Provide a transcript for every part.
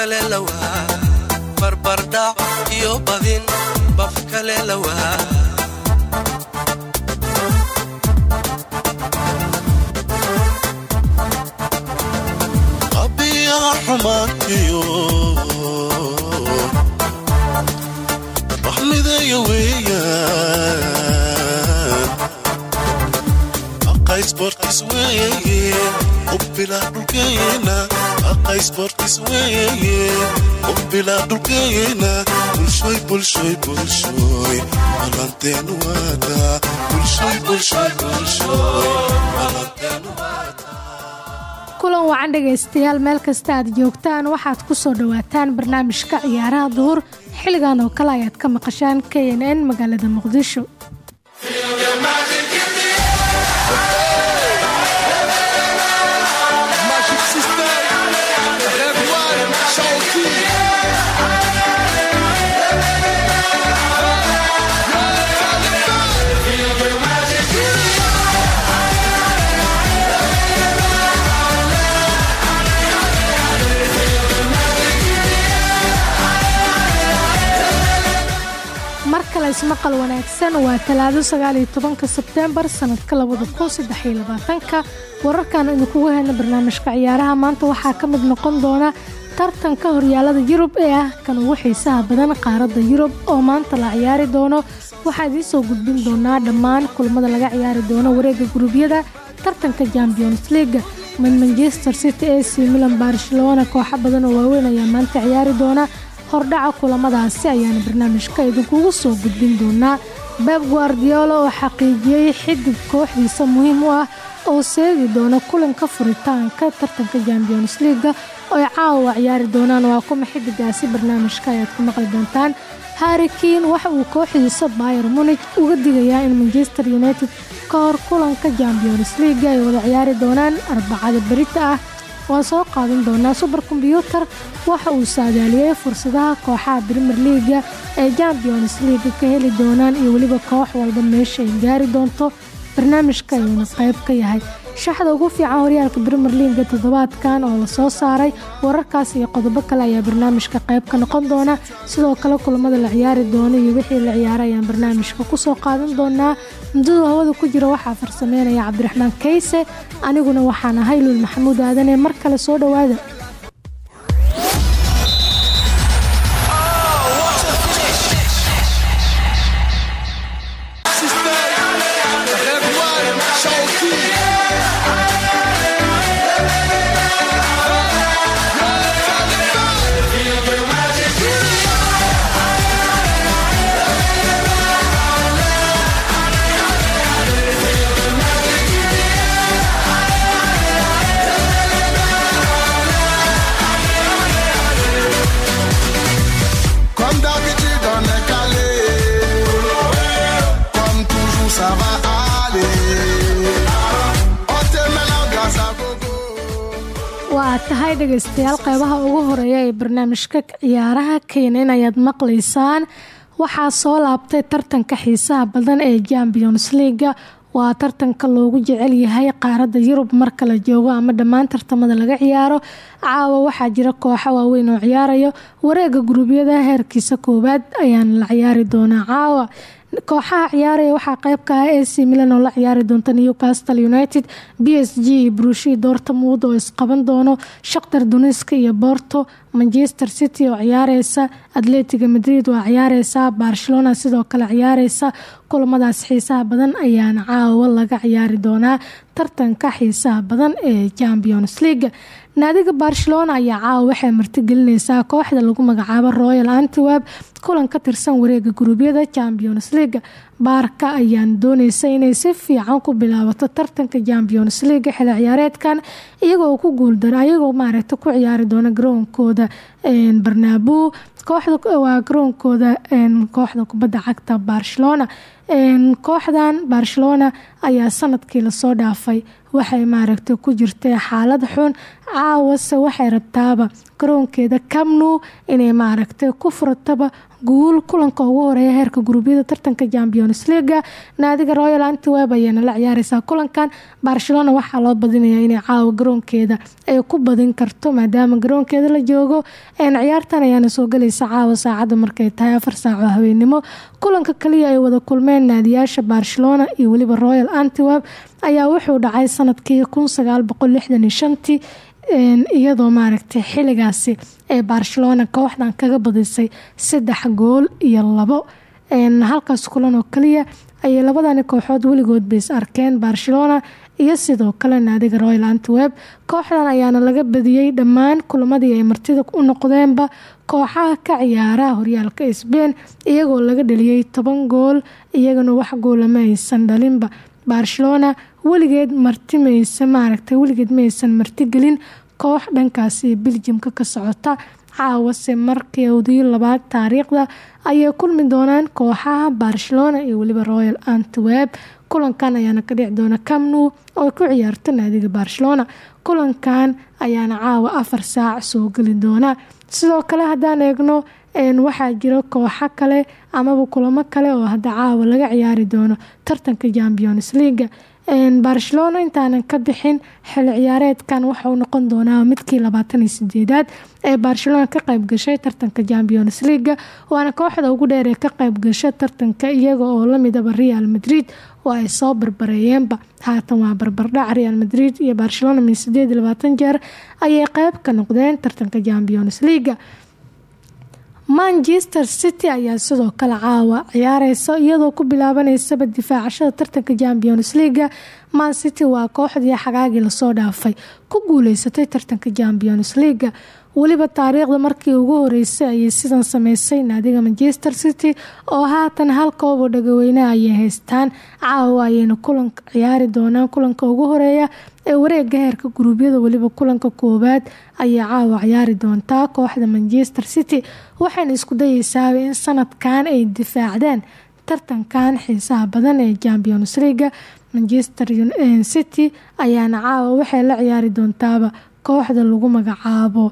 kale lawaa barbardhac iyo badin bafi kale lawaa aqaysbortis weeye ubbilaa dhulkeena kulan wacan dhegaystayaal meel kasta aad joogtaan waxaad ku soo dhowaataan barnaamijka ciyaaraha duhur xilligan oo kale ayaad ka maqashaan k n n magaalada muqdisho ismaqal wanaagsan waa talaado sagaaliyo tobanka sebteembar sanadka labada kun saddexiyo labaatanka. Wararkan idinkugu heyna barnaamijka ciyaaraha maanta waxaa ka mid noqon doona tartanka horyaalada yurub ee ah kan ugu xiisaha badan qaaradda yurub oo maanta la ciyaari doono. Waxaa idiin soo gudbin doonaa dhammaan kulamada laga ciyaari doono wareega guruubyada tartanka champions leaga manchester city ac milan barcelona. Kooxo badan oo waaweyn ayaa maanta ciyaari doona hordhaca kulamadaasi ayaana barnaamijka idinkugu soo gudbin doonaa. Beb guardiola oo xaqiijiyey xidig kooxdiisa muhiim u ah oo seegi doona kulanka furitaanka tartanka champions leaga oo ay caawa ciyaari doonaan. Waa kuma xidigaasi barnaamijka ayaad ku maqli doontaan? Harrikiin waxa uu kooxdiisa bayer munij uga digayaa in manchester united ka hor kulanka champions leaga ay wada ciyaari doonaan. Arbacada berita ah waan soo qaadan doonaa suber kombyuutar waxa uu saadaaliyey fursadaha kooxaha brimer leaga ee champions leaga ka heli doonaan iyo weliba koox walba meesha ay gaari doonto barnaamijka ayuuna qayb ka yahay shaxda ugu fiican horyaalka brimer leaga toddobaadkan oo la soo saaray wararkaas iyo qodobo kale ayaa barnaamijka qayb ka noqon doona. Sidoo kale kulamada la ciyaari doono iyo wixii la ciyaaray ayaan barnaamijka ku soo qaadan doonaa. Muddadu hawada ku jira waxaa farsameynaya cabdiraxmaan kayse aniguna waxaan ahay luul maxamuud aadanee mar kale soo dhowaada dhegaystayaal qeybaha ugu horreeya ee barnaamijka ciyaaraha keenan ayaad maqlaysaan. Waxaa soo laabtay tartanka xiisaha badan ee champions leaga waa tartanka loogu jecel yahay qaaradda yurub marka la joogo ama dhammaan tartamada laga ciyaaro. Caawa waxaa jira kooxo waaweyn oo ciyaarayo. Wareega guruubyada heerkiisa koowaad ayaana la ciyaari doonaa caawa kooxaha ciyaaraya waxaa qeyb ka ah ac milan oo la ciyaari doonta newcastle united b s g iyo brushi dortmund oo isqaban doono shaktar duniska iyo borto manchester city oo ciyaareysa atletiga madrid waa ciyaareysa barcelona sidoo kale ciyaareysa kulamadaas xiisaha badan ayaana caawa laga ciyaari doonaa tartanka xiisaha badan ee champions league naadiga barcelona ayaa caawa waxay martigelineysaa kooxda lagu magacaabo royal antwerp kulan ka tirsan wareega guruubyada champions league baarka ayaan dooneysa inay si fiican ku bilaabato tartanka champions league xili ciyaareedkan iyagoo ku guuldara iyagoo maaragta ku ciyaari doona garoonkooda barnaabo kooxdawaa garoonkooda kooxda kubadda cagta barcelona. Kooxdan barcelona ayaa sannadkii la soo dhaafay. Waxay maaragtay ku jirtay xaalad xun caawase waxay rabtaaba garoonkeeda camnu inay maaragtay ku furataba guul kulanka ugu horreeya heerka guruubyada tartanka champions leaga naadiga royal antiweb ayaana la ciyaareysaa kulankan. Barcelona waxaa loo badinayaa inay caawa garoonkeeda ay ku badin karto maadaama garoonkeeda la joogo. Ciyaartan ayaana soo galaysa caawa saacadda markay tahay afar saaco habeenimo kulanka kaliya ay wada kulmeen naadiyaasha barcelona iyo weliba royal antiweb ayaa wuxuu dhacay sannadkii kun sagaal boqol lixdan iyo shantii iyadoo maaragtay xiligaasi ee barcelona kooxdan kaga badisay saddex gool iyo labo. Halkaas kulan oo kaliya ayay labadani kooxood weligood bays arkeen barcelona iyo sidoo kale naadiga royal antweb kooxdan ayaana laga badiyey dhammaan kulamadii ay martida u noqdeenba. Kooxaha ka ciyaaraha horyaalka sbain iyagoo laga dhaliyey toban gool iyagana wax goolama aysan dhalinba. Barcelona weligeed marti maysa maaragtay weligeed maysan martigelin koox dhankaasi biljimka ka socota caawase markoodii labaad taariikhda ayay kulmi doonaan kooxaha barcelona iyo weliba royal antweb kulankan ayaana ka dhici doona camnu oo ku ciyaarto naadiga barcelona. Kulankan ayaana caawa afar saac soo geli doona. Sidoo kale haddaan eegno waxaa jira kooxo kale amaba kulamo kale oo hadda caawa laga ciyaari doono tartanka champions leaga barcelona intaanan ka bixin xili ciyaareedkan waxauu noqon doonaa midkii labaatan iyo sideedaad ee barcelona ka qayb gashay tartanka champions leaga waana kooxda ugu dheer ee ka qayb gasha tartanka iyaga oo lamidaba real madrid oo ay soo barbareeyeenba. Haatan waa barbardhac real madrid iyo barcelona min sideed iyo labaatan jeer ayay qeyb ka noqdeen tartanka champions leaga manchester city ayaa sidoo kale caawa ciyaareysa iyadoo ku bilaabaneysaba difaacashada tartanka champions leaga man city waa kooxdii xagaagii la soo dhaafay. Ku guuleysatay tartanka champions leaga weliba taariikhda markii ugu horeysay ayay sidan sameysay naadiga manchester city oo haatan hal koob oo dhagaweyneha ayay haystaan. Caawa ayayna kulanka ciyaari doonaan kulanka ugu horreeya ee wareega heerka guruubyada weliba kulanka koowaad ayay caawa ciyaari doontaa kooxda manchester city waxayna isku dayeysaaba in sanadkan ay difaacdaan. Tartankan xiisaha badan ee champions leaga manchester city ayaana caawa waxay la ciyaari doontaaba kooxda lagu magacaabo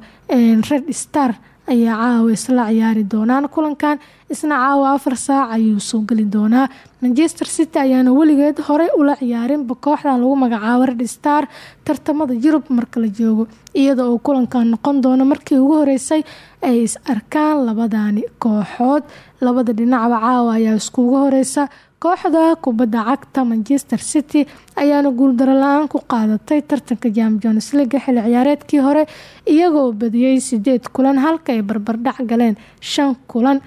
red star ayaa caawa isla ciyaari doonaan kulankan isna caawa afar saac ayuu soo geli doonaa. Manchester city ayaana weligeed horey ula ciyaarinba kooxdan lagu magacaabo red star tartamada yurub marka la joogo iyada oo kulankan noqon doono markii ugu horeysay ay is arkaan labadani kooxood. Labada dhinacba caawa ayaa iskugu horeysa kooxda kubadda cagta manchester city ayaana guuldaro la'aan ku qaadatay tartanka champions leaga xili ciyaareedkii hore iyagoo badiyey sideed kulan halka ay barbardhac galeen shan kulan.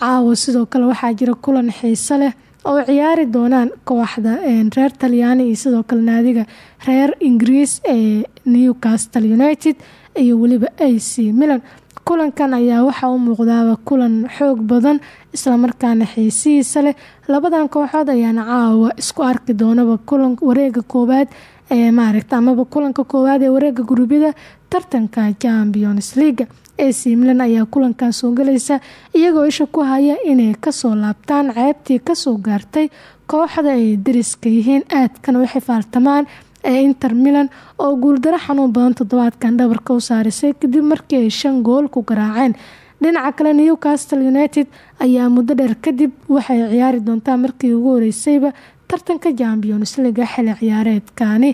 Caawa sidoo kale waxaa jira kulan xiiso leh oo ciyaari doonaan kooxda reer talyaani iyo sidoo kale naadiga reer ingiriis ee newcastle united iyo weliba a c milan kulankan ayaa waxaa u muuqdaaba kulan xoog badan islamarkaana xiisihiisa leh. Labadan kooxood ayaana caawa isku arki doonaba kulan wareega koowaad ee maaragta amaba kulanka koowaad ee wareega guruubyada tartanka champions leaga ac milan ayaa kulankan soo galaysa iyagoo isha ku haya inay ka soo laabtaan ceebtii ka soo gaartay kooxda ay dariska yihiin. Aadkana u xifaaltamaan ee inter milan oo guuldaro xanuun badan toddobaadkan dhabarka u saarisay kadib markii ay shan gool ku garaaceen. Dhinaca kale newcastle united ayaa muddo dheer kadib waxay ciyaari doontaa markii ugu horeysayba tartanka champions leaga xili ciyaareedkani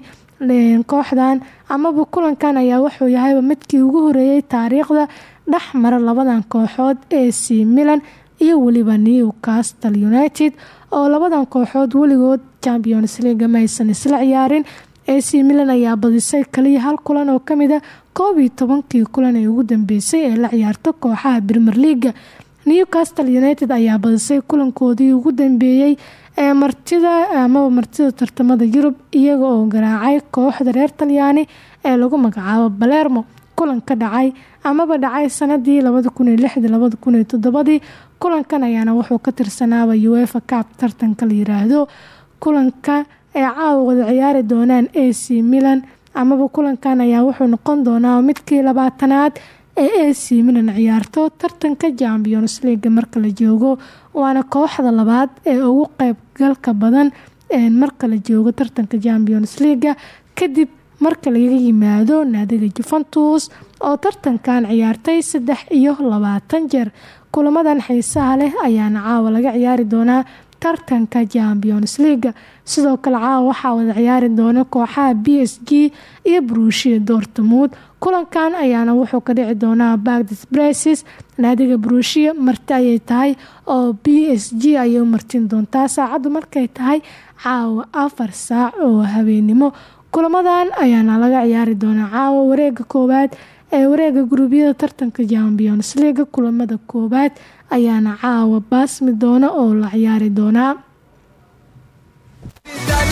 kooxdan amaba kulankan ayaa wuxuu yahayba midkii ugu horeeyay taariikhda dhex mara labadan kooxood ee c milan iyo weliba newcastle united. Oo labadan kooxood weligood champions leaga maysan isla ciyaarin ac milan ayaa badisay kaliya hal kulan oo ka mid a koob iyo tobankii kulan ee ugu dambeysay ee la ciyaarto kooxaha premier leaga newcastle united ayaa badisay kulankoodii ugu dambeeyey ee martida amaba martida tartamada yurub iyaga oo garaacay kooxda reer talyaani ee lagu magacaabo balermo kulan ka dhacay amaba dhacay sanadii kulankan ayaana wuxuu ka tirsanaaba uefa cab tartanka la yiraahdo. Kulanka ay caawa wada ciyaari doonaan a c milan. Amaba kulankan ayaa wuxuu noqon doonaa midkii labaatanaad ee a c milan ciyaarto tartanka champions leaga marka la joogo waana kooxda labaad ee ugu qeybgalka badan marka la joogo tartanka champions leaga kadib marka laga yimaado naadiga juventus oo tartankan ciyaartay saddex iyo labaatan jeer. Kulamadan xiisaha leh ayaana caawa laga ciyaari doonaa tartanka champions leaga sidoo kale caawa waxaa wada ciyaari doona kooxaha b s g iyo brushia dortmund. Kulankan ayaana wuxuu ka dhici doonaa bagdis braces naadiga brushia marti ayay tahay oo b s g ayay u martin doontaa. Saacaddu markay tahay caawa afar saac oo habeenimo. Kulamadan ayaana laga ciyaari doonaa caawa wareega koowaad ee wareega guruubyada tartanka champions leaga kulamada koowaad ayaana caawa baasmi doona oo la ciyaari doonaa Ah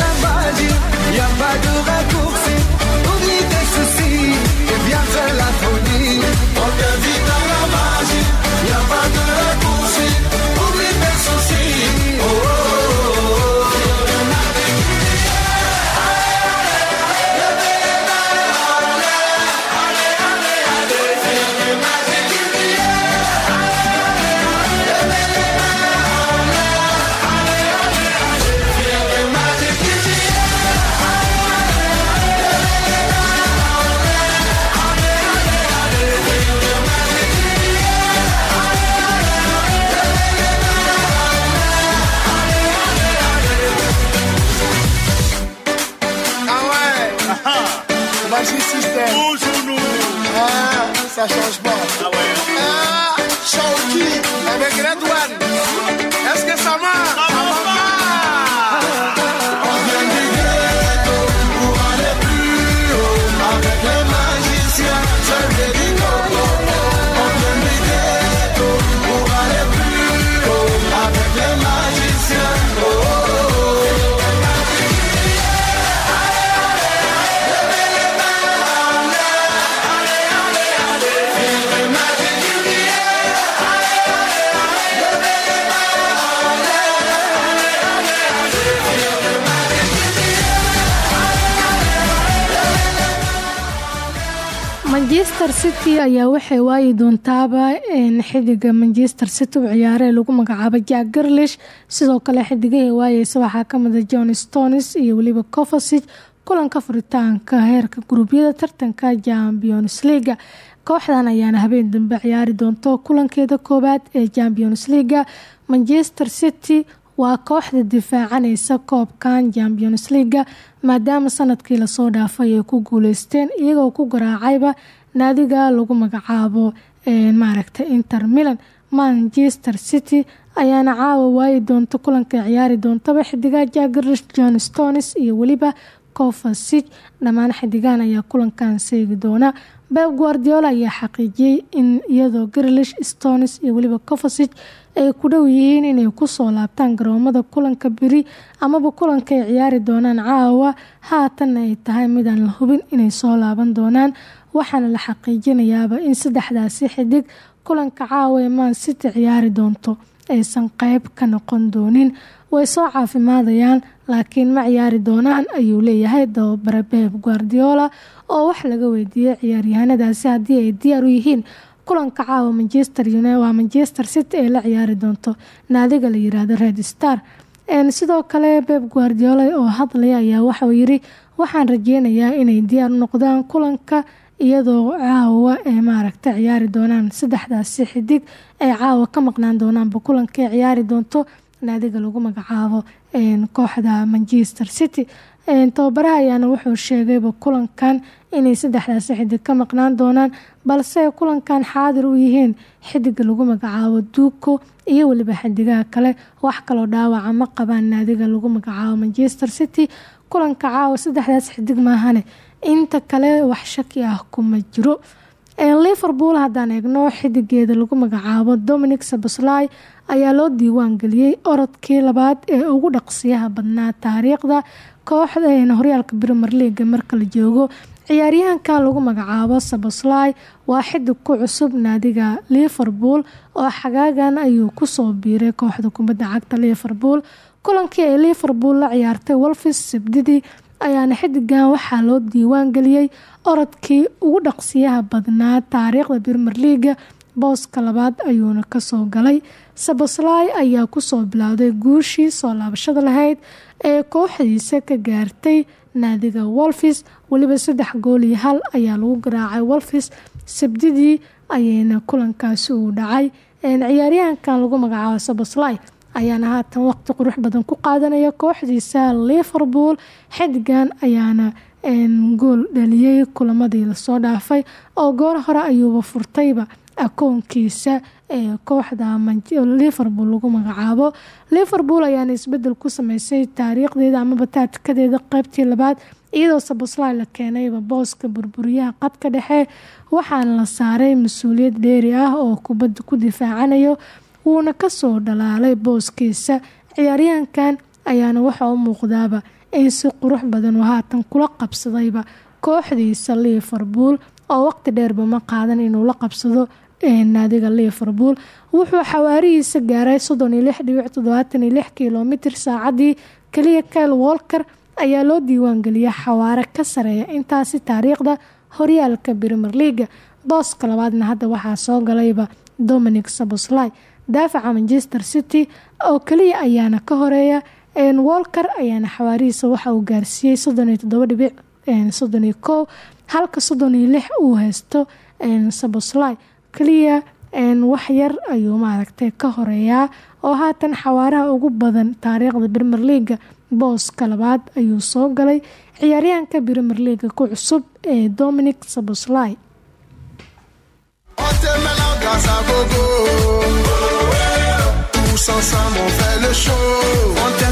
manchester city ayaa waxay waayi doontaaba xidiga manchester city u ciyaare lagu magacaabo jack garlish sidoo kale xidigahii waayeysa waxaa kamida john stones iyo weliba covasig kulanka furitaanka heerka guruubyada tartanka champions leaga kooxdan ayaana habeen dambe ciyaari doonto kulankeeda koowaad ee champions leaga manchester city waa kooxda difaacaneysa koobkan champions leaga maadaama sannadkii la soo dhaafay ay ku guuleysteen iyagoo ku garaacayba naadiga lagu magacaabo maaragta inter milan manchester city ayaana caawa waayi doonta kulanka ciyaari doontaba xidiga jagrish john stones iyo weliba covasig dhammaan xidigan ayaa kulankan seegi doona. Beb guardiola ayaa xaqiijiyey in iyadoo grilish stones iyo weliba covasig ay ku dhow yihiin inay ku soo laabtaan garoomada kulanka beri amaba kulanka ay ciyaari doonaan caawa haatanna ay tahay midaan la hubin inay soo laaban doonaan waxaana la xaqiijinayaaba in saddexdaasi xidig kulanka caawa man city doonto aysan qeyb ka noqon doonin. Way soo caafimaadayaan laakiin ma ciyaari doonaan ayuu leeyahay dababare beb guardiola oo wax laga weydiiyey ciyaaryahanadaasi haddii ay diyaar u yihiin. Kulanka caawa manchester waa manchester city ee la ciyaari doonto naadiga la yiraahdo red star. Sidoo kale beb guardiola oo hadlaya ayaa waxauu yiri waxaan rajeynayaa inay diyaar noqdaan kulanka iyadoo caawa ay maaragta ciyaari doonaan saddexdaasi xidig ay caawa ka maqnaan doonaanba kulanka ay ciyaari doonto. Naadiga lagu magacaabo kooxda manchester city. Tababaraha ayaana wuxuu sheegayba kulankan inay saddexdaasi xidig ka maqnaan doonaan balse kulankan xaadir u yihiin xidiga lagu magacaabo duuko iyo weliba xidigaha kale. Wax kaloo dhaawaca ma qabaan naadiga lagu magacaabo manchester city. Kulanka caawa saddexdaas xidig maahane inta kale wax shaki ah kuma jiro. Liverpool haddaan eegno xidigeeda lagu magacaabo dominic sabasly ayaa loo diiwaan geliyey orodkii labaad ee ugu dhaqsiyaha badnaa taariikhda kooxda horyaalka brimer leaga marka la joogo. Ciyaaryahankan lagu magacaabo saboslai waa xidig ku cusub naadiga liverpool oo xagaagan ayuu ku soo biiray kooxda kubadda cagta liverpool. Kulankii ay liverpool la ciyaartay wolfis sabdidii ayaana xidigan waxaa loo diiwaan geliyey orodkii ugu dhaqsiyaha badnaa taariikhda premier leaga booska labaad ayuuna ka soo galay. Saboslai ayaa ku soo bilowday guushii soo laabashada lahayd ee kooxdiisa ka gaartay naadiga wolfis weliba saddex gool iyo hal ayaa lagu garaacay wolfis sabdidii ayayna kulankaasi uu dhacay. Ciyaaryahankan lagu magacaabo saboslai ayaana haatan waqti qurux badan ku qaadanaya kooxdiisa liverpool. Xidigan ayaana gool dhaliyey kulamadii la soo dhaafay oo goor hore ayuuba furtayba akoonkiisa ee kooxda liverpool lagu magacaabo. Liverpool ayaana isbeddel ku sameysay taariikhdeeda amaba taatikadeeda qeybtii labaad iyadoo sabosly la keenayba booska burburiyaha qadka dhexe. Waxaana la saaray mas'uuliyad dheeri ah oo kubadda ku difaacanayo wuuna ka soo dhalaalay booskiisa. Ciyaaryahankan ayaana waxaa u muuqdaaba in si qurux badan uu haatan kula qabsadayba kooxdiisa liverpool oo waqti dheerba ma qaadan inuu la qabsado naadiga liverpool. Wuxuu xawaarihiisa gaaray kilomitr saacadii. Kaliya kyle walker ayaa loo diiwaangeliyay xawaare ka sareeya intaasi taariikhda horyaalka brimer leaga booska labaadna hadda waxaa soo galayba dominic sabosly daafaca manchester city oo kaliya ayaana ka horreeya walker ayaana xawaarihiisa waxa uu gaarsiiyey halka uu haysto sabosly kaliya wax yar ayuu maaragtay ka horeeyaa oo haatan xawaaraha ugu badan taariikhda brimer leaga booska labaad ayuu soo galay. Ciyaaryahanka brimer leaga ku cusub ee dominic sabosly ensemble on fait le show. On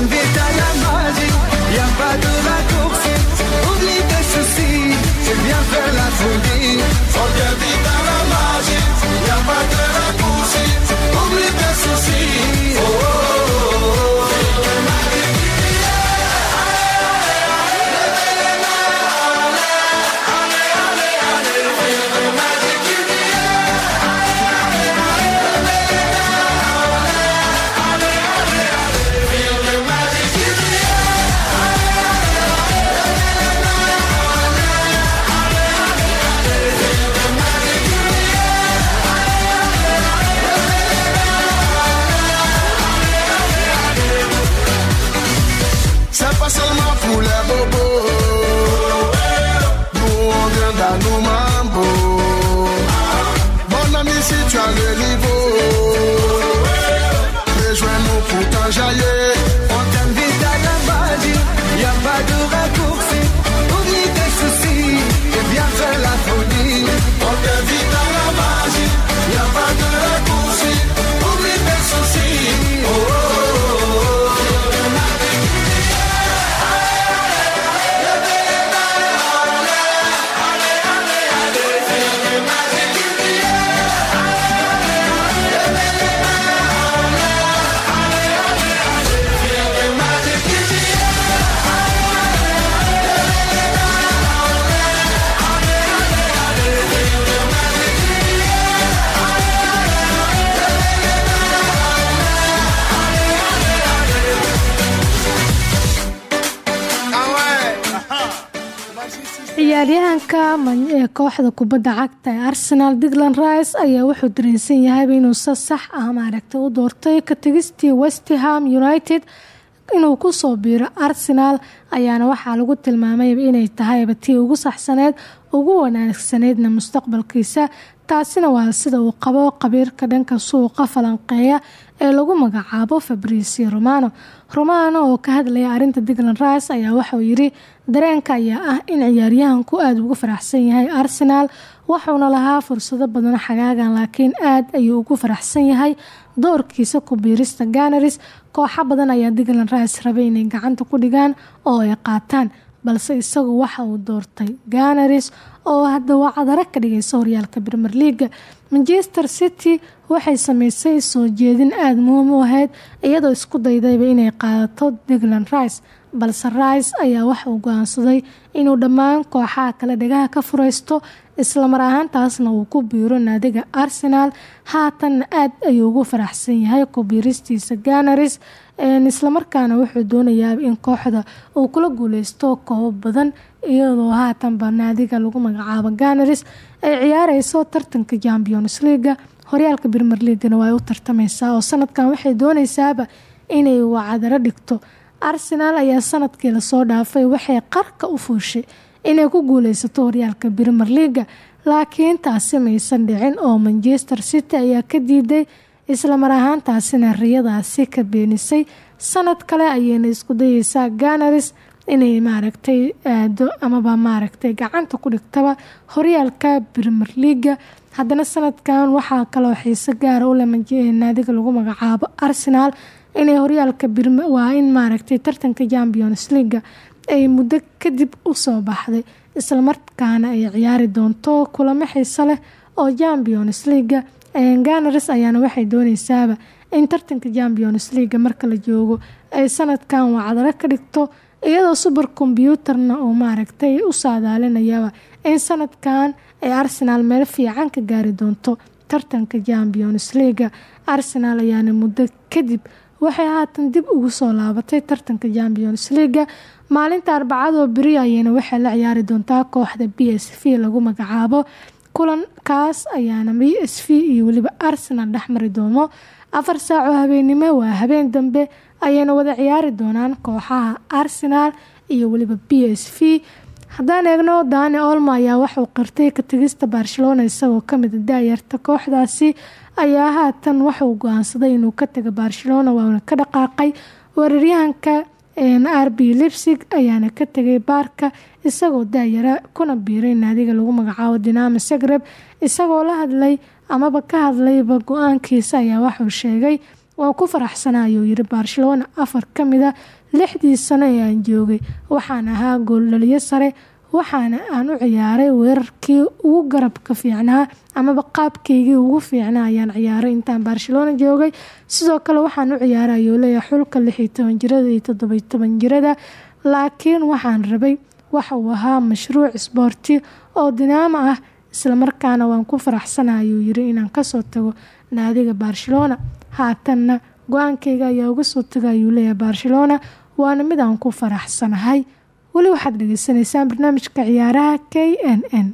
kooxda kubadda cagta ee arsenal digland rice ayaa wuxuu dareensan yahayba inuu si sax ah maaragtay u doortay ka tegistii westham united inuu ku soo biiro arsenal. Ayaana waxaa lagu tilmaamayba inay tahayba tii ugu saxsaneed ugu wanaagsaneydna mustaqbalkiisa taasina waa sida uu qabo qabiirka dhanka suuqa falanqeeya ee lagu magacaabo fabricio romano. Romano oo ka hadlaya arinta digland rice ayaa waxauu yiri dareenka ayaa ah in ciyaaryahanku aada ugu faraxsan yahay arsenal wuxuuna lahaa fursado badan xagaagan laakiin aad ayuu ugu faraxsan yahay doorkiisa ku biirista ganaris kooxo badan ayaa digland rice rabay inay gacanta ku dhigaan oo ay qaataan balse isagu waxa uu doortay ganaris oo hadda waa cadaro ka dhigaysa horyaalka brimer leaga manchester city waxay sameysay soo jeedin aada muhiim u ahayd iyadoo isku daydayba inay qaadato digland rice balse rice ayaa waxa uu go'aansaday inuu dhammaan kooxaha kale dhegaha ka fureysto islamar ahaantaasna uu ku biiro naadiga arsenal. Haatanna aad ayuu ugu faraxsan yahay ku biiristiisa ganaris islamarkaana wuxuu doonayaa in kooxda uu kula guuleysto koobo badan iyadoo haatanba naadiga lagu magacaabo ganaris ay ciyaareyso tartanka champions leaga horyaalka brimer leagana waa ay u tartameysaa oo sanadkan waxay dooneysaaba inay wacadaro dhigto. Arsenal ayaa sannadkii la soo dhaafay waxay qarka u fuushay inay ku guuleysato horyaalka brimer leaga laakiin taasi maysan dhicin oo manchester city ayaa ka diiday islamar ahaantaasina riyadaasi ka beenisay. Sanad kale ayayna isku dayeysaa ganaris inay maaragtay aado amaba maaragtay gacanta ku dhigtaba horyaalka brimer leaga haddana sanadkan waxaa kaloo xiise gaara u leh naadiga lagu magacaabo arsenal inay horyaalka waa in maaragtay tartanka champions leaga ay muddo kadib u soo baxday islamarkaana ay ciyaari doonto kulamo xiise leh oo champions leaga ganaris ayaana waxay dooneysaaba in tartanka champions leaga marka la joogo ay sanadkan wacdaro ka dhigto iyadoo suber kombyuutarna uu maaragtay u saadaalinayaba in sanadkan ay arsenal meel fiican ka gaari doonto tartanka champions leaga arsenal ayaana muddo kadib waxay haatan dib ugu soo laabatay tartanka champions leaga maalinta arbacadoo beri ayayna waxay la ciyaari doontaa kooxda b s v lagu magacaabo. Kulankaas ayaana b s v iyo weliba arsenal dhexmari doono. Afar saacoo habeennimo waa habeen dambe ayayna wada ciyaari doonaan kooxaha arsenal iyo weliba b s v. Haddaan eegno dani olmo ayaa waxuu qirtay ka tegista barcelona isagoo kamida daayarta kooxdaasi. Ayaa haatan waxuu go'aansaday inuu ka taga barcelona waana ka dhaqaaqay weeraryahanka r b ayaana ka tegay baarka isagoo daayara kuna biiray naadiga lagu magacaabo dinamo zagreb isagoo la hadlay amaba ka hadlayba go'aankiisa ayaa waxuu sheegay waa ku faraxsana ayuu yiri barcelona. Afar ka mida lixdii sano ee aan joogay waxaan ahaa gooldhaliyo sare waxaana aan u ciyaaray weerarkii ugu garabka fiicnaa amaba qaabkeygii ugu fiicnaa ayaan ciyaaray intaan barcelona joogay. Sidoo kale waxaan u ciyaaray leeyahay xulka lixiyo toban jirada iyo toddobiyo toban jirada. Laakiin waxaan rabay waxa uu ahaa mashruuc sboorti oo dinaamo ah islamarkaana waan ku faraxsana ayuu yiri inaan ka soo tago naadiga barcelona. Haatanna go'aankeyga ayaa uga soo taga ayuu barcelona waana mid aan ku faraxsanahay weli waxaad dhegeysaneysaan barnaamijka ciyaaraha k n n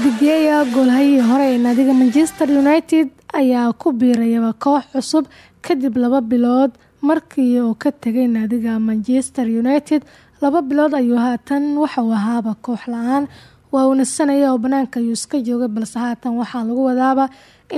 degeya goolhayihii hore ee naadiga manchester united ayaa ku biirayaba koox cusub kadib laba bilood markii uu ka tegay naadiga manchester united. Laba bilood ayuu haatan waxauu ahaaba koox la'aan waa uu oo banaanka ayuu iska joogay balse haatan waxaa lagu wadaaba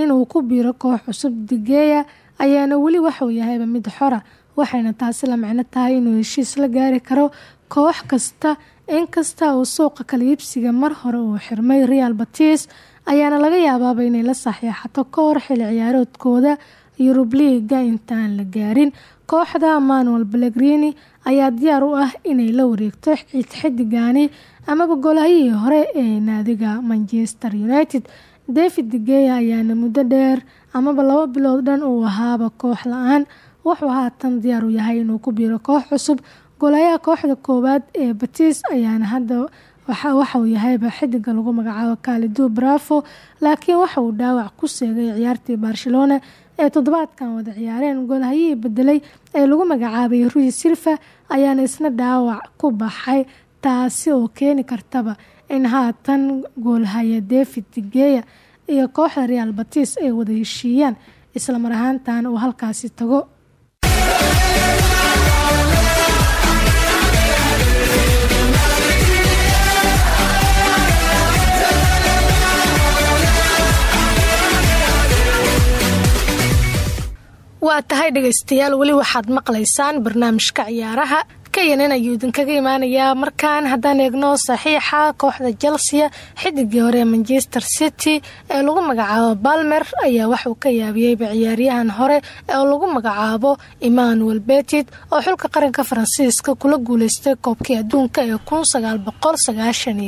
inuu ku biiro koox cusub. Degeya ayaana weli waxuu yahayba mid xora waxayna taasi la micno tahay inuu heshiis la gaari karo. Koox kasta inkasta uu suuqa kala iibsiga mar hore uu xirmay real batis ayaana laga yaabaaba inay la saxiixato ka hor xili ciyaaroodkooda yurub liiga intaan la gaarin. Kooxda manuel belegrini ayaa diyaar u ah inay la wareegto xidigani amaba golahayihii hore ee naadiga manchester united. David degeya ayaana muddo dheer amaba laba bilood dhan uu ahaaba koox la'aan. Wuxuu haatan diyaar u yahay inuu ku biiro koox cusub golayaha kooxda koowaad ee batis ayaana hadda waxauu yahayba xidiga lagu magacaabo kalidu bravo laakiin waxa uu dhaawac ku seegay ciyaartii barcelona ee toddobaadkan wada ciyaareen. Goolhayihii bedelay ee lagu magacaabay rui silva ayaana isna dhaawac ku baxay taasi oo keeni kartaba in haatan goolhaya david digeya iyo kooxda real batis ay wada heshiiyaan islamar ahaantan uu halkaasi tago waa tahay dhegaystayaal weli waxaad maqlaysaan barnaamijka ciyaaraha kayanan ayuu idinkaga imaanayaa markaan haddaan eegno saxiixa kooxda chelsea xidigii hore manchester city ee lagu magacaabo balmer ayaa waxuu ka yaabiyeyba ciyaaryahan hore ee lagu magacaabo emmanuel betit oo xulka qaranka faransiiska kula guuleystay koobkii adduunka ee kun sagaal boqol sagaashan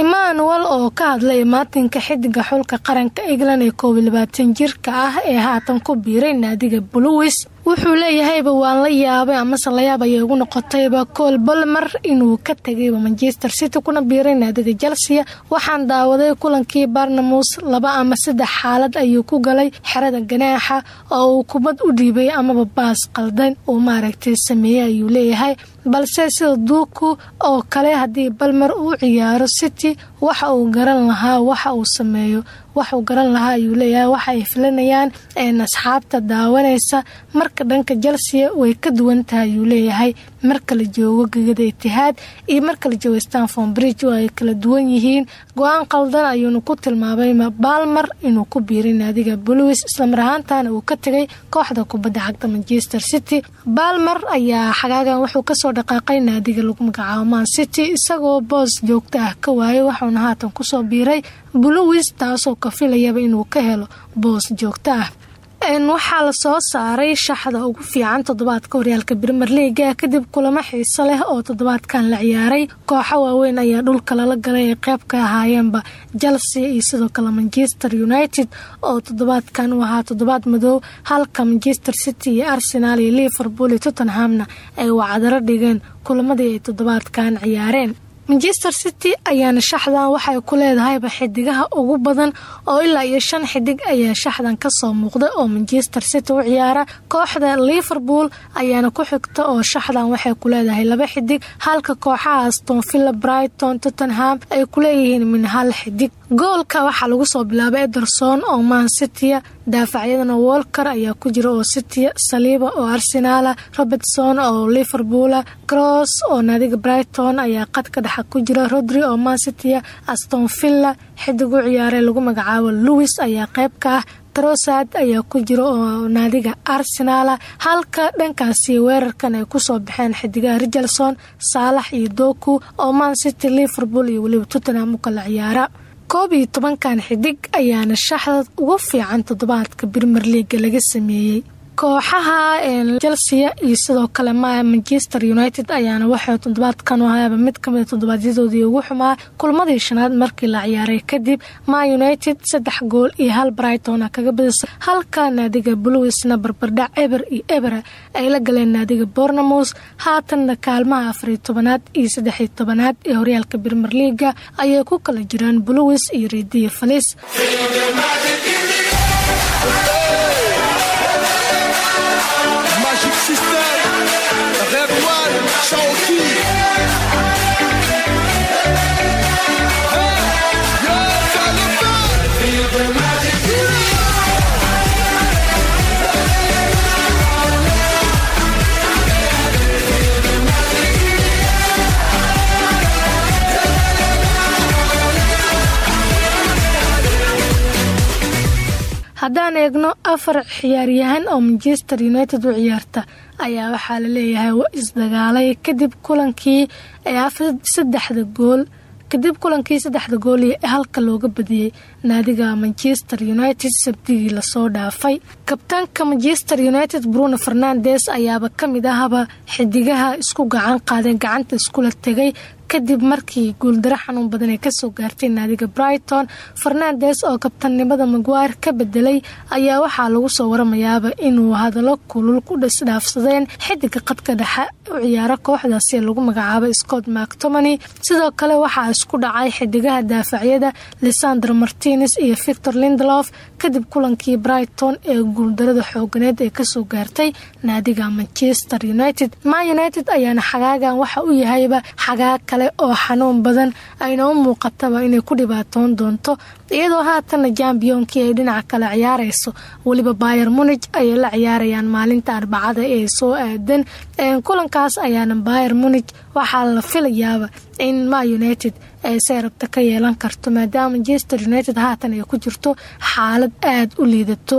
emmanuel oo ka hadlay imaatinka xidiga xulka qaranka england ee koob iyo labaatan jirka ah ee haatan ku biiray naadiga bluwis wuxuu leeyahayba waan la yaabay amase layaab ayay ugu noqotayba col balmer inuu ka tegayba manchester city kuna biiray naadiga chelsea. Waxaan daawaday kulankii barnamus laba ama saddex xaalad ayuu ku galay xerada ganaaxa oo uu kubad u dhiibay amaba baas qaldan. Uu maaragtay sameeyey ayuu leeyahay balse sida duuku oo kale haddii balmer uu ciyaaro city waxa uu garan lahaa waxa uu sameeyo waxuu garan lahaa ayuu leeyahay waxa ay filanayaan asxaabta daawanaysa marka dhanka chelsea way ka duwan tahay ayuu leeyahay marka la joogo gegada itihaad iyo marka la joogo stanford bridge oo ay kala duwan yihiin. Go'aan qaldan ayuuna ku tilmaamay balmer inuu ku biiray naadiga bluis islamar ahaantana uu ka tegay kooxda kubadda cagta manchester city. Balmer ayaa xagaagan wuxuu ka soo dhaqaaqay naadiga lagu magacaabo man city isagoo boos joogto ah ka waayay waxuuna haatan ku soo biiray bluis taasoo ka filayaba inuu ka helo boos joogto ah waxaa la soo saaray shaxda ugu fiican toddobaadka horyaalka brimer leaga kadib kulamo xiiso leh oo toddobaadkan la ciyaaray. Kooxo waaweyn ayaa dhulka lala galay ay qeyb ka ahaayeenba chelsea iyo sidoo kale manchester united oo toddobaadkan uu ahaa toddobaad madow halka manchester city iyo arsenal iyo liverpool iyo tottenhamna ay wacdaro dhigeen kulamadii ay toddobaadkan ciyaareen manchester city ayaana shaxdan waxay ku leedahayba xidigaha ugu badan oo ilaa iyo shan xidig ayaa shaxdan ka soo muuqda oo manchester city u ciyaara. Kooxda liverpool ayaana ku xigta oo shaxdan waxay ku leedahay laba xidig halka kooxaha aston villa brighton tottenham ay kuleeyihiin min hal xidig. Goolka waxaa lagu soo bilaabay ederson oo man citya daafacyadana walker ayaa ku jira oo city saliiba oo arsenala robertson oo liverpoola cross oo naadiga brighton ayaa qadka dhexa ku jira rodri oo man citya aston villa xidig u ciyaaree lagu magacaabo louis ayaa qeyb ka ah trosad ayaa ku jira oo naadiga arsenala halka dhankaasi weerarkan ay ku soo baxeen xidigaha richardson saalax iyo doku oo man city liverpool iyo weliba tottenham u kala ciyaara. Koob iyo tobankan xidig ayaana shaxda ugu fiican toddobaadka brimer leaga laga sameeyey kooxaha chelsea iyo sidoo kale ma manchester united ayaana waxay toddobaadkan u ahaaba mid kamida toddobaadyadooodii ugu xumaa kulmadii shanaad markii la ciyaaray kadib ma united saddex gool iyo hal brighton kaga badisay halka naadiga bluisna barbardhac eber iyo ebera ay la galeen naadiga bornamos haatanna kaalmaha afariyo tobanaad iyo saddexiyo tobanaad ee horyaalka brimer leaga ayay ku kala jiraan bluis iyo rediyo falis haddaan eegno afar ciyaaryahan oo manchester united u ciyaarta ayaa waxaa la leeyahay isdagaalay kadib kulankii saddexda gool kadib kulankii saddexda gool ee halka looga badiyey naadiga manchester united sabtigii la soo dhaafay. Kabtaanka manchester united bruno fernandes ayaaba ka mid ahaba xidigaha isku gacan qaadeen gacanta iskula tegay kadib markii guuldaro xanuun badan ay ka soo gaartay naadiga brighton fernandes oo kabtannimada maguire ka bedelay ayaa waxaa lagu soo waramayaaba inuu hadallo kulul ku dhisdhaafsadeen xidiga qadka dhexe u ciyaara kooxdaasi ee lagu magacaabo scott mactomany sidoo kale waxaa isku dhacay xidigaha daafacyada lisandro martines iyo victor lindlof kadib kulankii brighton ee guuldarada xooganeed ee ka soo gaartay naadiga manchester united. Ma united ayaana xagaagan waxa u yahayba xagaag oo xanuun badan ayna u muuqataba inay ku dhibaatoon doonto iyadoo haatana jambiyoonkii ay dhinaca kale ciyaareyso weliba bayer munig ayay la ciyaarayaan maalinta arbacada ee soo aadan. Kulankaas ayaana bayer munig waxaa la filayaaba in ma united ay say rabta ka yeelan karto maadaama manchester united haatan ay ku jirto xaalad aada u liidato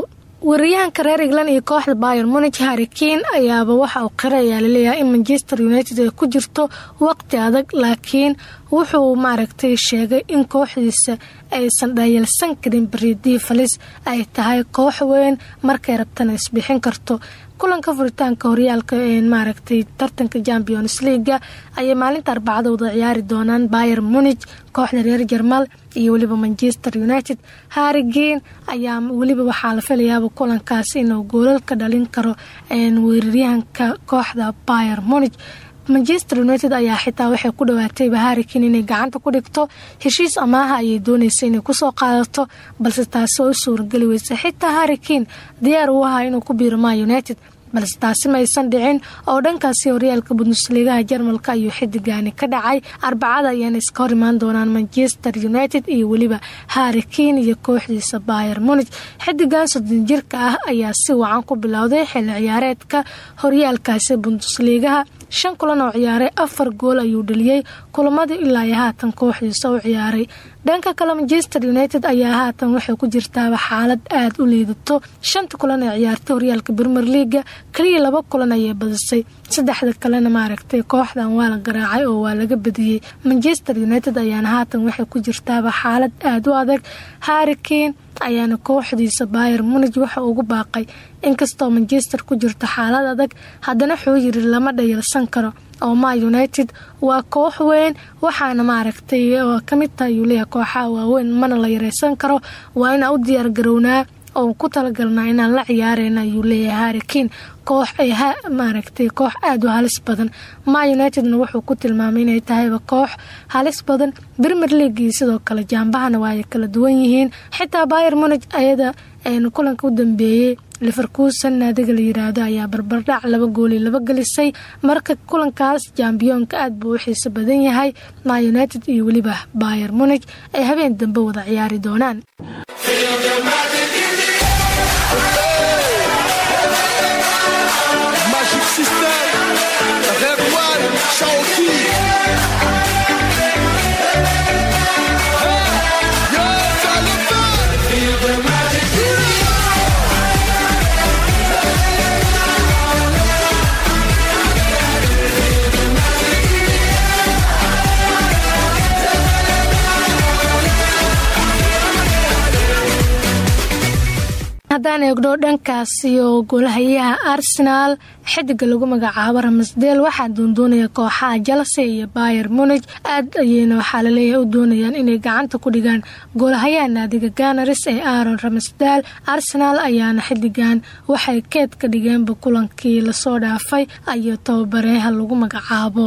wariyahanka reer england iyo kooxda bayer munig harrikin ayaaba waxa uu qira ayaa la leeyahay in manchester united ay ku jirto waqti adag laakiin wuxuu maaragtay sheegay in kooxdiisa aysan dhayalsan karin baridii falis ay tahay koox weyn. Markay rabtana isbixin karto kulanka furitaanka horyaalka maaragtay tartanka champions leaga ayay maalinta arbacada wada ciyaari doonaan bayer munig kooxda reer jermal iyo weliba manchester united. Harrigen ayaa weliba waxaa la filayaaba kulankaasi inuu goolal ka dhalin karo weeraryahanka kooxda bayer munig manchester united ayaa xitaa waxay ku dhawaatayba harrikin inay gacanta ku dhigto. Heshiis amaaha ayay doonaysa inay ku soo qaadato balse taasi oo u suurageli weysa xitaa harrikin diyaar uu ahaa inuu ku biiro ma united balse taasi ma aysan dhicin. Oo dhankaasi horyaalka bundusliigaha jarmalka ayuu xidigaani ka dhacay. Arbacada ayaana iska hor imaan doonaan manchester united iyo weliba harrikin iyo kooxdiisa bayer munig xidigan soddon jirka ah ayaa si wacan ku bilowday xilli ciyaareedka horyaalkaasi bundusliigaha shan kulan oo ciyaaray afar gool ayuu dhaliyey kulamadii ilaa iyo haatan kooxdiisa u ciyaaray. Dhanka kale manchester united ayaa haatan waxay ku jirtaaba xaalad aada u liidato. Shanta kulan ee ciyaartay horyaalka premier leaga kaliya laba kulan ayay badisay. Saddexda kalena maaragtay kooxdan waa la garaacay oo waa laga badiyey manchester united ayaana haatan waxay ku jirtaaba xaalad aada u adag. Harrikin ayaana kooxdiisa bayer munig waxa ugu baaqay inkastoo manchester ku jirto xaalad adag haddana wuxuu yiri lama dhayalsan karo. Oo ma united waa koox weyn waxaana maaragtay oo ka mid tahay ayuu leeyahay kooxaha waaweyn mana la yareysan karo. Waa inaan u diyaar garownaa oo ku talagalnaa inaan la ciyaareyna ayuu leeyahay harrikin koox ay maaragtay koox aada u halis badan. Ma unitedna wuxuu ku tilmaamay inay tahayba koox halis badan. Premier league iyo sidoo kale jaambahana waa ay kala duwan yihiin. Xitaa bayer munig ayada kulanka u dambeeyey liverkuson naadiga la yiraahdo ayaa barbardhac laba gooli laba gelisay. Marka kulankaas jambiyoonka aad buu u xiiso badan yahay. Ma united iyo weliba bayer munig ay habeen dambe wada ciyaari doonaan haddaan eegno dhankaas iyo goolahayaha arsenaal xidiga lagu magacaabo ramasdeel waxaa doondoonaya kooxaha chelsea iyo bayer munig aad ayeyna waxaa la leeyahay u doonayaan inay gacanta ku dhigaan goolahayaha naadiga ganaris ee aaron ramasdeel arsenaal ayaana xidigan waxay keed ka dhigeenba kulankii la soo dhaafay. Iyo tababareeha lagu magacaabo.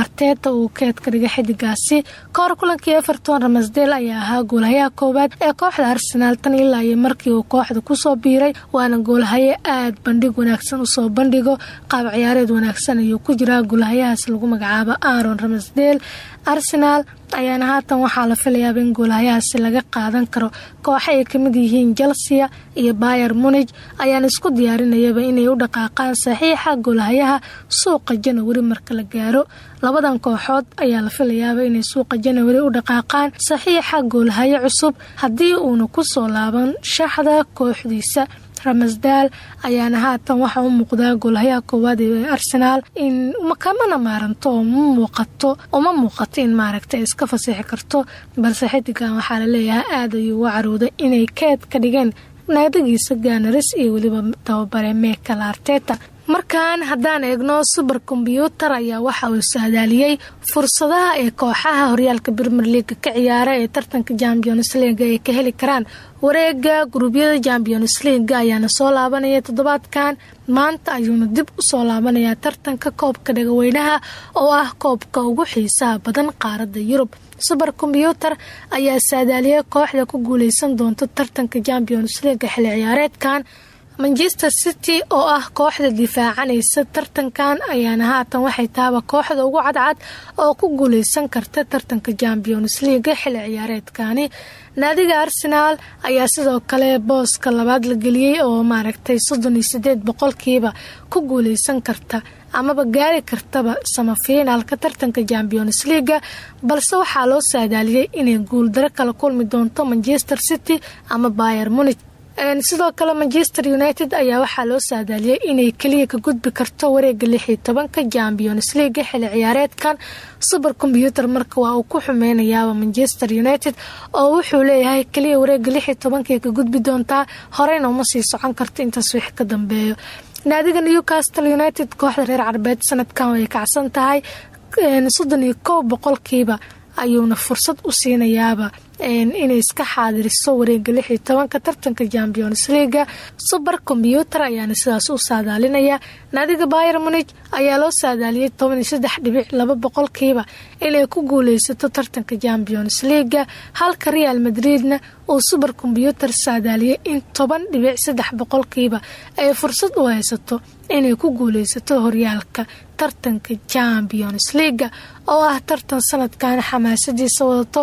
Arteta uu keed ka dhigay xidigaasi kahor kulankii everton ramasdeel ayaa ahaa goolahayaha koowaad ee kooxda arsenaal tan ilaa markii uu kooxda ku soo biiray waana goolahaye aad bandhig wanaagsan u soo bandhig dhigo qaab ciyaareed wanaagsan ayuu ku jiraa gulahayahaas lagu magacaabo aaron ramasdeel arsenaal ayaana haatan waxaa la filayaaba in goolahayahaasi laga qaadan karo kooxa ay ka mid yihiin chelsea iyo bayer munig ayaana isku diyaarinayaba inay u dhaqaaqaan saxiixa goolahayaha suuqa janawari marka la gaaro. Labadan kooxood ayaa la filayaaba inay suuqa janawari u dhaqaaqaan saxiixa goolahayo cusub haddii uuna ku soo laaban shaxda kooxdiisa ramasdaal ayaana haatan waxaa u muuqdaa goolahayaha koowaad ee arsenaal in kamana maaranto oo ma muuqato uma muuqato in maaragta ay iska fasixi karto. Balse xidigan waxaa la leeyahay aada ayuu uga carooday inay keed ka dhigeen naadigiisa gaanaris iyo weliba tababare meekal arteta markan haddaan eegno suber kombyuutar ayaa waxa uu saadaaliyey fursadaha ee kooxaha horyaalka brmer leaga ka ciyaara ee tartanka champions leaga ay ka heli karaan. Wareega guruubyada champions leaga ayaana soo laabanaya toddobaadkan. Maanta ayuuna dib u soo laabanayaa tartanka koobka dhagaweynaha oo ah koobka ugu xiisaha badan qaaradda yurub. Suber kombyuutar ayaa saadaaliyey kooxda ku guuleysan doonta tartanka champions leaga xilli ciyaareedkan manchester city oo ah kooxda difaacanaysa tartankan ayaana haatan waxay taaba kooxda ugu cadcad oo ku guuleysan karta tartanka champions leaga xilli ciyaareedkani naadiga arsenaal ayaa sidoo kale booska labaad la geliyey oo maaragtay soddon iyo sideed boqolkiiba ku guuleysan karta amaba gaari kartaba samafiinaalka tartanka champions leaga balse waxaa loo saadaaliyey inay guuldaro kala kulmi doonto manchester city ama bayer munig sidoo kale manchester united ayaa waxaa loo saadaaliyey inay keliya ka gudbi karto wareega lix iyo tobanka champions leaga xilli ciyaareedkan. Suber kombyuutar marka waa uu ku xumeynayaaba manchester united oo wuxuu leeyahay keliya wareega lix iyo tobanka ka gudbi doontaa horeyna uma sii socon karta intaas wix ka dambeeyo. Naadiga newcastle united kooxda reer carbeed sanadkan way kacsan tahay soddon iyo kow boqolkiiba ayuuna fursad u siinayaaba inay iska xaadiriso wareega lix iyo tobanka tartanka champions leaga suber kombyuutar ayaana sidaas u saadaalinaya. Naadiga bayer munig ayaa loo saadaaliyey toban iyo saddex dhibic laba boqolkiiba inay ku guuleysato tartanka champions leaga halka real madridna uu suber kombyuutar saadaaliyey in toban dhibic saddex boqolkiiba. Ay fursad u haysato inay ku guuleysato horyaalka tartanka champions leaga oo ah tartan sanadkan xamaasadiisa wadato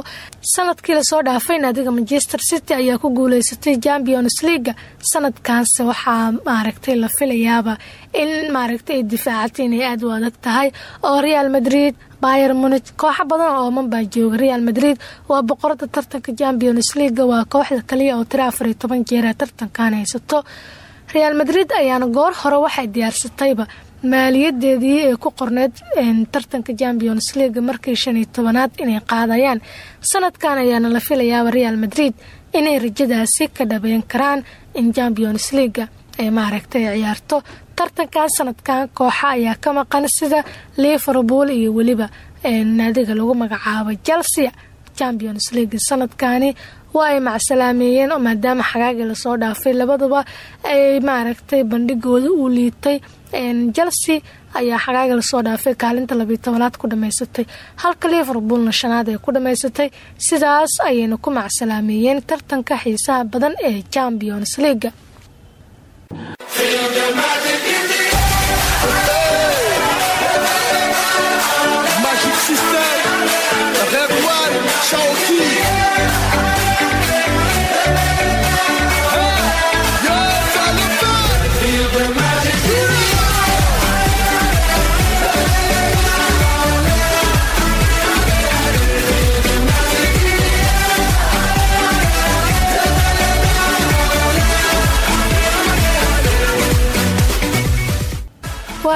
sannadkii la soo dhaafay naadiga manchester city ayaa ku guuleysatay champions leaga sanadkaanse waxaa maaragtay la filayaaba in maaragtay ay difaacatay inay u adag tahay oo real madrid bayer munig kooxo badan oo manbaa jooga. Real madrid waa boqorada tartanka champions leaga waa kooxda kaliya oo tira afar iyo toban jeera tartankan haysato. Real madrid ayaana goor hore waxay diyaarsatayba maaliyadeedii ee ku qorneyd tartanka champions leaga markii shan iyo tobanaad inay qaadayaan. Sanadkan ayaana la filayaaba real madrid inay rajadaasi ka dhabeyn karaan in champions leaga ay maaragtay ciyaarto. Tartankan sanadkan kooxa ayaa ka maqan sida liverpool iyo weliba naadiga lagu magacaabo chelsea. Champions league sanadkani waa ay macsalaameeyeen maadaama xagaagii la soo dhaafay labaduba ay maaragtay bandhigooda uu liitay chelsea ayaa xagaaga la soo dhaafay kaalinta labiyo tobanaad ku dhamaysatay. Halka liverpoolna shanaad ay ku dhamaysatay. Sidaas ayayna ku macsalaameeyeen tartanka xiisaha badan ee champions leaga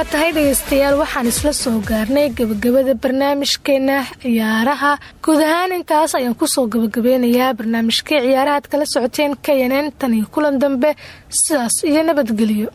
waa tahay dhegeystayaal waxaan isla soo gaarnay gabagabada barnaamijkeena ciyaaraha. Guud ahaan intaas ayaan ku soo gabagabeynayaa barnaamijkii ciyaaraha ad kala socoteen knn tan iyo kulan dambe sidaas iyo nabadgelyo